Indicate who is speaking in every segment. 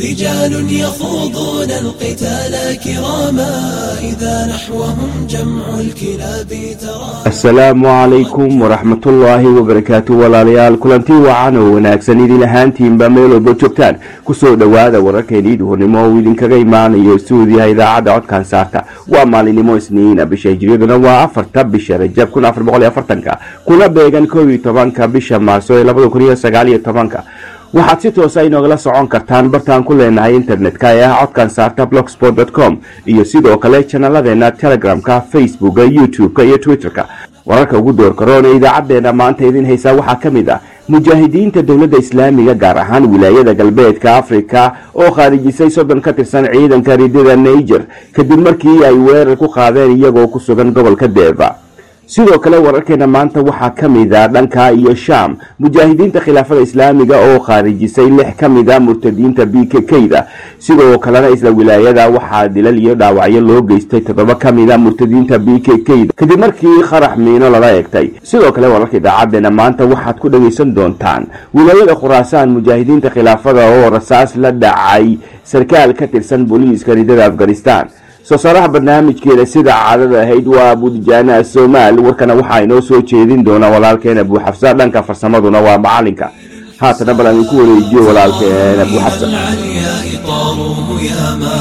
Speaker 1: رجال يخوضون القتال كراما إذا نحوهم جمع الكلاب تراما
Speaker 2: asalaamu calaykum waraxmatullaahi wabarakaatu walaalayaal kulanti wacan oo wanaagsan idin ahaantiinba meel walba joogtaan kusoo dhowaada wararkeenii duhurnimo oo idinkaga imaanayo stuudiyaha idaacadda codkan saarta waa maalinimo isniina bisha hijriyaduna waa afarta bisha rajab kun afar boqol iyo afartanka kuna beegan koob iyo tobanka bisha maarso ee labada waxaad si toosa inoogala socon kartaan bartaan ku leenahay internetka ee ah codkan saarta blogsport com iyo sidoo kale janaaladeena telegramka facebooka youtube-ka iyo twitter-ka. Wararka ugu doorka roon ee maanta idin haysaa waxaa ka mid ah mujaahidiinta dowladda islaamiga gaar ahaan wilaayada galbeedka afrika oo khaarijisay soddon ka tirsan ciidanka ridada niger kadib markii ay weerar ku qaadeen iyagoo ku sugan gobolka deeva sidoo kale wararkeena maanta waxaa ka mid a dhanka iyo sham. Mujaahidiinta khilaafada islaamiga oo khaarijisay lix ka mid a murtadiinta b k k-da. Sidoo kalena isla wilaayada waxaa dilal iyo dhaawacyo loo geystay toddoba ka mid a murtadiinta b k k-da. Kadib markii qarax miino lala eegtay sidoo kale wararka idaacadeena maanta waxaad ku dhagaysan doontaan. Wilaayada khuraasaan mujaahidiinta khilaafada oo rasaas la dhacay sarkaal ka tirsan booliiska ridada afghanistan soo saaraha barnaamijkeeda sida caadada ahayd waa abudijaana somaal warkana waxaa inoo soo jeedin doona walaalkeen abuuxafsa dhanka farsamaduna waa macalinka haatana bal aan idinku wareejiyo walaalkeen abuuxafsa
Speaker 1: العلياء طاروا هياما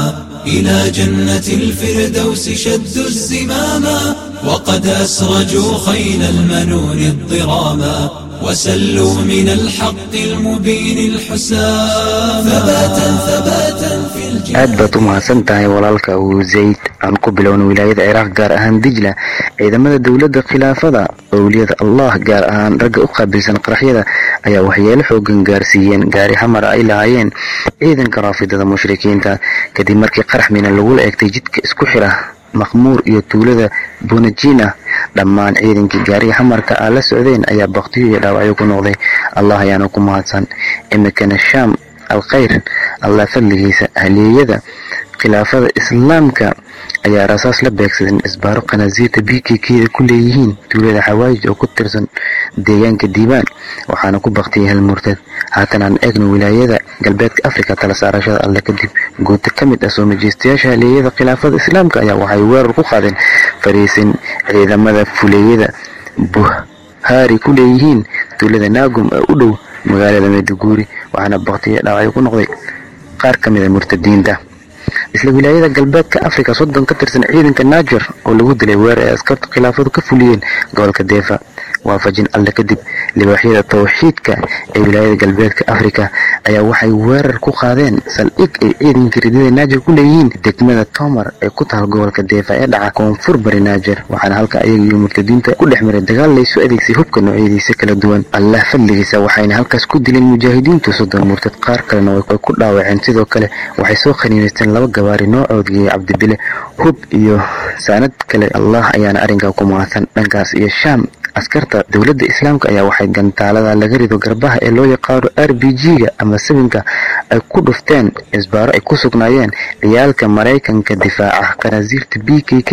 Speaker 1: إلى جنة الفردوس شدوا الزماما وقد أسرجوا خيل المنون الضراما وسلوا من الحق المبين الحسام ثباتا ثباتا في الجهاد
Speaker 3: aad baad u mahadsan tahay walaalka uu zayd aan ku bilowna wilaayada ciraaq gaar ahaan dijla ciidamada dowladda khilaafada owliyada allah gaar ahaan ragga u qaabilsan qaraxyada ayaa waxyeelo xoogan gaarsiiyeen gaari xamar ay lahaayeen ciidanka raafidada mushrikiinta kadib markii qarax mina lagula eegtay jidka isku xira maqmuur iyo tuulada bonajina dhammaan ciidankii gaariga xamarka ah la socdeen ayaa baktiyo iyo dhaawacyo ku noqday. Allah ayaana ku mahadsan. Imikana shaam alkhayr allah fadligiisa ahliyeeyada khilaafada islaamka ayaa rasaas la beegsadeen isbaaro qanaasiirta b k k-da ku leeyihiin tuulada xawaajij oo ku tirsan deegaanka diibaan waxaana ku baktiyay hal murtad haatan aan eegno wilaayada galbeedka afrika tala saarashada alle kadib. Guuta ka mid ah soo majeystayaasha haleeyada khilaafada islaamka ayaa waxay weerar ku qaadeen fariisin ciidamada fuleeyada buhaari ku leeyihiin tuulada naagum ee u dhow magaalada mayduguri waxaana baktiya dhaawacyo ku noqday qaar ka mid a murtadiinta. Isla wilaayada galbeedka afrika soddon ka tirsan ciidanka naajer oo lagu dilay weer ay askarta khilaafadu ka fuliyeen gobolka deefa waafajin alle kadib libaaxyada tawxiidka ee wilaayada galbeedka afrika ayaa waxay weerar ku qaadeen saldhig ay ciidanka ridada naajer ku leeyihiin degmada tomar ee ku taal gobolka deefa ee dhaca koonfur bari naajer waxaana halka ayaga iyo murtadiinta ku dhex maray dagaal laysu adeegsay hubka noocyadiisa kala duwan. Allah fadligiisa waxayna halkaas ku dileen mujaahidiintu soddon murtad qaar kalena way ku dhaawaceen. Sidoo kale waxay soo khaniinaysteen laba gabaari noocoodgeeyay cabdibile hub iyo saanad kale. Allah ayaana arrinkaa ku mahadsan dhankaas iyo shaam askarta dowladda islaamka ayaa waxay gantaalada laga rido garbaha ee loo yaqaano r b g-ga ama sabinka ay ku dhufteen isbaaro ay ku sugnaayeen ciyaalka maraykanka difaaca qanaasiirta b k k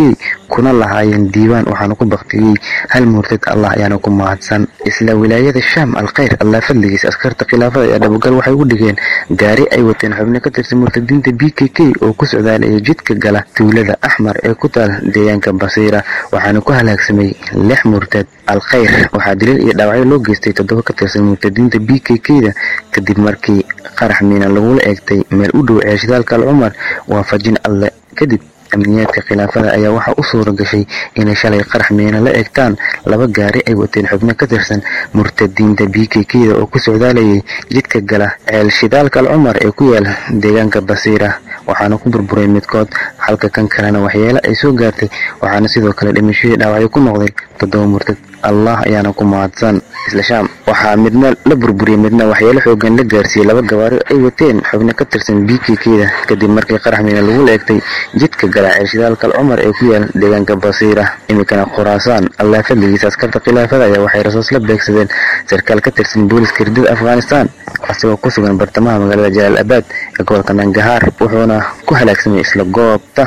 Speaker 3: kuna lahaayeen diiwaan waxaana ku baktiyey hal murtad allah ayaana ku mahadsan. Isla wilaayada shaam alkhayr allah fadligiisa askarta khilaafada ayaa dhabogal waxay u dhigeen gaari ay wateen xubno ka tirsan murtadiinta b k k oo ku socdaalaya jidka gala tuulada axmar ee ku taal deegaanka basiira waxaana ku halaagsamay lix murtad alkhayr. Waxaa dilil iyo dhaawacyo loo geystay toddoba ka tirsan murtadiinta b k k-da kadib markii qarax miina lagula eegtay meel u dhow ceeshidaalka al cumar waafajin alle. Kadib amniyaadka khilaafada ayaa waxaa u suura gashay inay shalay qarax miina la eegtaan laba gaari ay wateen xubno ka tirsan murtadiinta b k k-da oo ku socdaalayay jidka gala ceel shidaalka al cumar ee ku yaalla deegaanka basiira waxaana ku burburay midkood halka kan kalena waxyeelo ay soo gaartay waxaana sidoo kale dhimashadii dhaawacyo ku noqday toddoba murtad. Allah ayaana ku mahadsan. Isla waxaa midna la burburiyey midna waxyeelo xoogan la gaarsiiyey laba gawaari ay wateen xubno ka tirsan b k kda. Kadib markii qarax miina lagu eegtay jidka garaaceel shidaalkal cumar ee ku yaal deegaanka basiira iminkana khuraasaan allah fadligiisa askarta khilaafada ayaa waxay rasaas la beegsadeen sarkaal ka tirsan booliska hirdada afghanistan isagoo ku sugan bartamaha magaalada jalaal abaad ee gobolka nangahaar wuxuuna ku halaagsamay isla goobta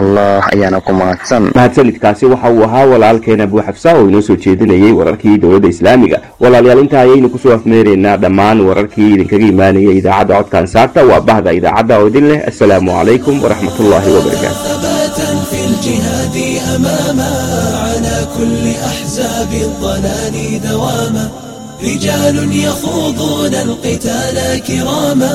Speaker 3: allah ayaana ku mahadsan
Speaker 2: mahadsanidkaasi waxa uu ahaa walaalkeen abuu xabsa oo inoo soo jeedinayay wararkii dowladda islaamiga walaalayaal intaa ayaynu kusoo afmeeraynaa dhammaan wararkii idinkaga imaanaya idaacadda codkan saarta waa bahda idaacadda oo idin leh assalaamu calaykum waraxmatullaahi wabarakaatu
Speaker 1: ثباتا في الجهاد أماما على كل أحزاب الضلال دواما رجال يخوضون القتال كراما